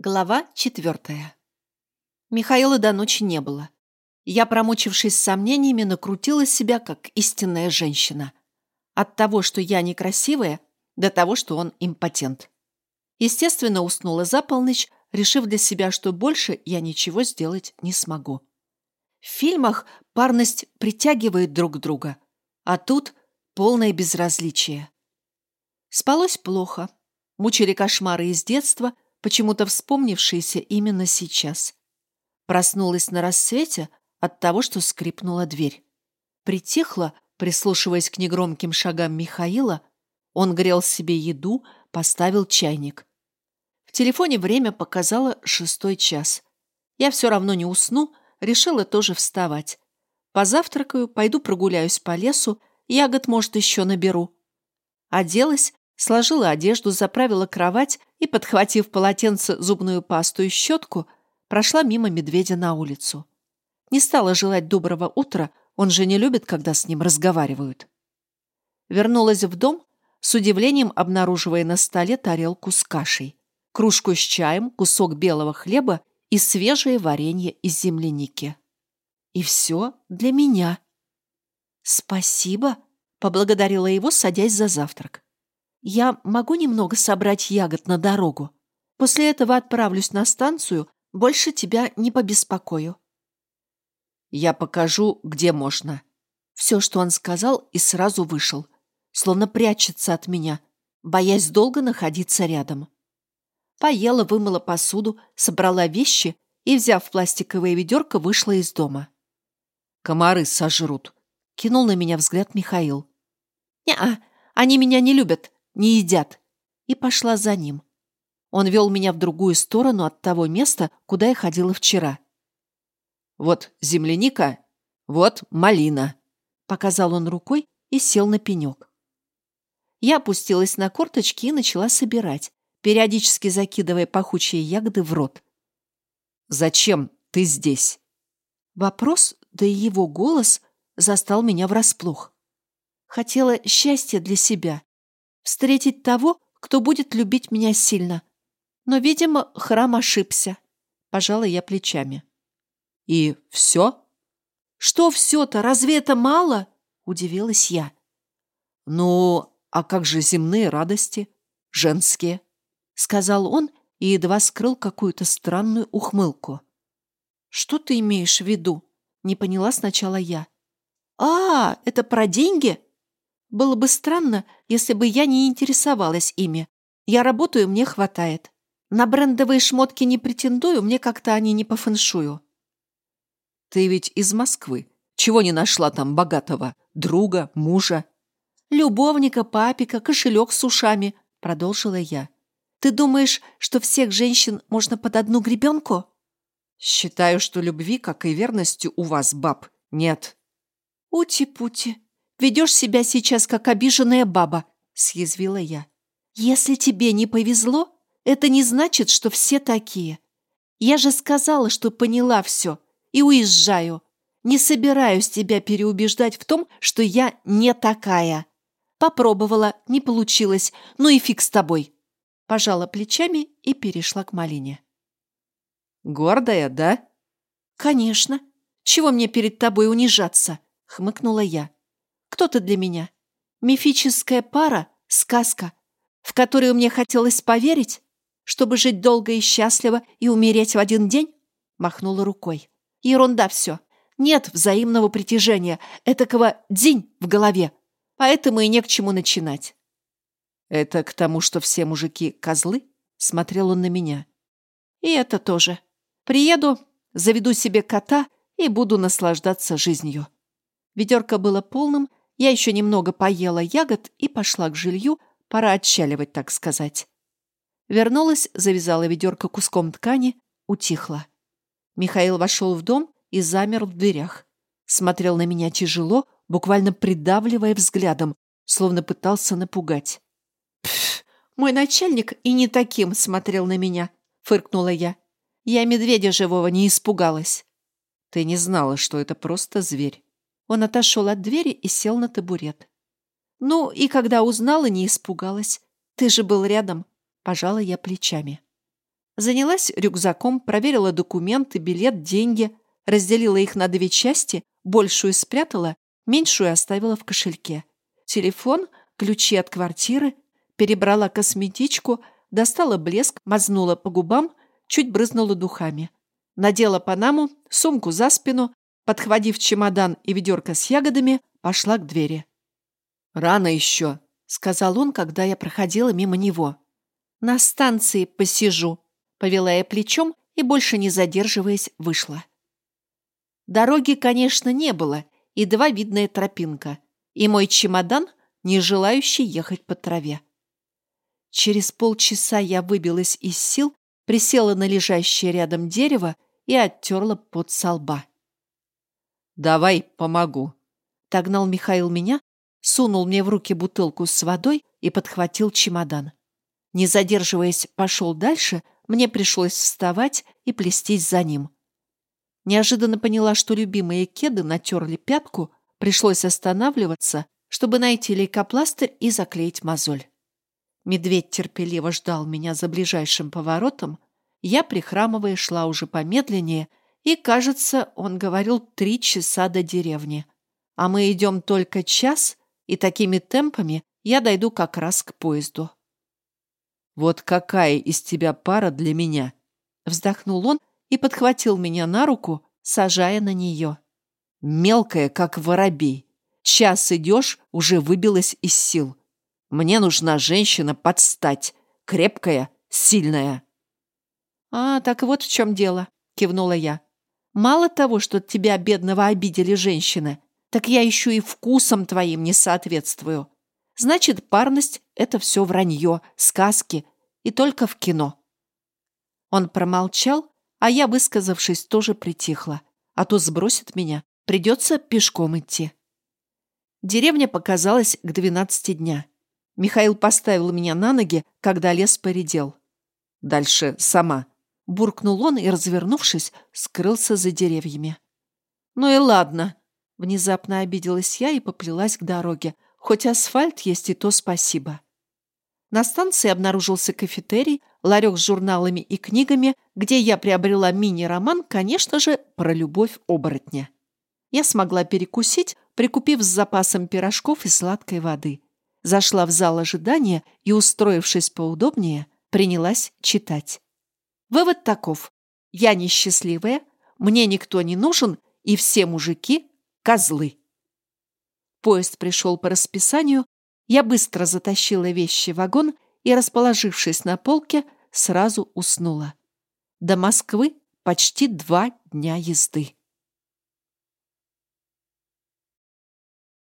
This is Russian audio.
Глава четвертая. Михаила до ночи не было. Я, промучившись сомнениями, накрутила себя, как истинная женщина. От того, что я некрасивая, до того, что он импотент. Естественно, уснула за полночь, решив для себя, что больше я ничего сделать не смогу. В фильмах парность притягивает друг друга, а тут полное безразличие. Спалось плохо. Мучили кошмары из детства – почему-то вспомнившийся именно сейчас. Проснулась на рассвете от того, что скрипнула дверь. Притихла, прислушиваясь к негромким шагам Михаила, он грел себе еду, поставил чайник. В телефоне время показало шестой час. Я все равно не усну, решила тоже вставать. Позавтракаю, пойду прогуляюсь по лесу, ягод, может, еще наберу. Оделась, сложила одежду, заправила кровать и, подхватив полотенце, зубную пасту и щетку, прошла мимо медведя на улицу. Не стала желать доброго утра, он же не любит, когда с ним разговаривают. Вернулась в дом, с удивлением обнаруживая на столе тарелку с кашей, кружку с чаем, кусок белого хлеба и свежее варенье из земляники. И все для меня. «Спасибо», — поблагодарила его, садясь за завтрак. Я могу немного собрать ягод на дорогу? После этого отправлюсь на станцию, больше тебя не побеспокою». «Я покажу, где можно». Все, что он сказал, и сразу вышел, словно прячется от меня, боясь долго находиться рядом. Поела, вымыла посуду, собрала вещи и, взяв пластиковое ведерко, вышла из дома. «Комары сожрут», — кинул на меня взгляд Михаил. «Не-а, они меня не любят не едят!» И пошла за ним. Он вел меня в другую сторону от того места, куда я ходила вчера. «Вот земляника, вот малина», — показал он рукой и сел на пенек. Я опустилась на корточки и начала собирать, периодически закидывая пахучие ягоды в рот. «Зачем ты здесь?» Вопрос, да и его голос застал меня врасплох. Хотела счастья для себя, встретить того, кто будет любить меня сильно. Но, видимо, храм ошибся. Пожала я плечами. И все? Что все-то? Разве это мало? Удивилась я. Ну, а как же земные радости? Женские? Сказал он и едва скрыл какую-то странную ухмылку. Что ты имеешь в виду? Не поняла сначала я. А, это про деньги? Было бы странно, если бы я не интересовалась ими. Я работаю, мне хватает. На брендовые шмотки не претендую, мне как-то они не по фэншую. Ты ведь из Москвы. Чего не нашла там богатого? Друга, мужа? Любовника, папика, кошелек с ушами, продолжила я. Ты думаешь, что всех женщин можно под одну гребенку? Считаю, что любви, как и верности, у вас, баб, нет. Ути-пути. Ведешь себя сейчас как обиженная баба», — съязвила я. «Если тебе не повезло, это не значит, что все такие. Я же сказала, что поняла все, и уезжаю. Не собираюсь тебя переубеждать в том, что я не такая. Попробовала, не получилось, ну и фиг с тобой». Пожала плечами и перешла к малине. «Гордая, да?» «Конечно. Чего мне перед тобой унижаться?» — хмыкнула я. Кто ты для меня? Мифическая пара, сказка, в которую мне хотелось поверить, чтобы жить долго и счастливо и умереть в один день? Махнула рукой. Ерунда все. Нет взаимного притяжения, этакого дзинь в голове. Поэтому и не к чему начинать. Это к тому, что все мужики козлы? Смотрел он на меня. И это тоже. Приеду, заведу себе кота и буду наслаждаться жизнью. Ведерко было полным, я еще немного поела ягод и пошла к жилью, пора отчаливать, так сказать. Вернулась, завязала ведерко куском ткани, утихла. Михаил вошел в дом и замер в дверях. Смотрел на меня тяжело, буквально придавливая взглядом, словно пытался напугать. «Пф, мой начальник и не таким смотрел на меня», — фыркнула я. «Я медведя живого не испугалась». «Ты не знала, что это просто зверь». Он отошел от двери и сел на табурет. «Ну, и когда узнала, не испугалась. Ты же был рядом», — пожала я плечами. Занялась рюкзаком, проверила документы, билет, деньги, разделила их на две части, большую спрятала, меньшую оставила в кошельке. Телефон, ключи от квартиры, перебрала косметичку, достала блеск, мазнула по губам, чуть брызнула духами. Надела панаму, сумку за спину, подхватив чемодан и ведерко с ягодами, пошла к двери. «Рано еще», — сказал он, когда я проходила мимо него. «На станции посижу», — повела я плечом и, больше не задерживаясь, вышла. Дороги, конечно, не было, и два видная тропинка, и мой чемодан, не желающий ехать по траве. Через полчаса я выбилась из сил, присела на лежащее рядом дерево и оттерла под со лба. «Давай помогу», — догнал Михаил меня, сунул мне в руки бутылку с водой и подхватил чемодан. Не задерживаясь, пошел дальше, мне пришлось вставать и плестись за ним. Неожиданно поняла, что любимые кеды натерли пятку, пришлось останавливаться, чтобы найти лейкопластырь и заклеить мозоль. Медведь терпеливо ждал меня за ближайшим поворотом, я, прихрамывая, шла уже помедленнее, и, кажется, он говорил три часа до деревни. А мы идем только час, и такими темпами я дойду как раз к поезду. «Вот какая из тебя пара для меня!» Вздохнул он и подхватил меня на руку, сажая на нее. «Мелкая, как воробей. Час идешь, уже выбилась из сил. Мне нужна женщина подстать, крепкая, сильная». «А, так вот в чем дело», — кивнула я. «Мало того, что тебя, бедного, обидели женщины, так я еще и вкусом твоим не соответствую. Значит, парность — это все вранье, сказки и только в кино». Он промолчал, а я, высказавшись, тоже притихла. А то сбросит меня, придется пешком идти. Деревня показалась к двенадцати дня. Михаил поставил меня на ноги, когда лес поредел. «Дальше сама», Буркнул он и, развернувшись, скрылся за деревьями. «Ну и ладно!» Внезапно обиделась я и поплелась к дороге. Хоть асфальт есть, и то спасибо. На станции обнаружился кафетерий, ларек с журналами и книгами, где я приобрела мини-роман, конечно же, про любовь оборотня. Я смогла перекусить, прикупив с запасом пирожков и сладкой воды. Зашла в зал ожидания и, устроившись поудобнее, принялась читать. Вывод таков. Я несчастливая, мне никто не нужен, и все мужики – козлы. Поезд пришел по расписанию, я быстро затащила вещи в вагон и, расположившись на полке, сразу уснула. До Москвы почти два дня езды.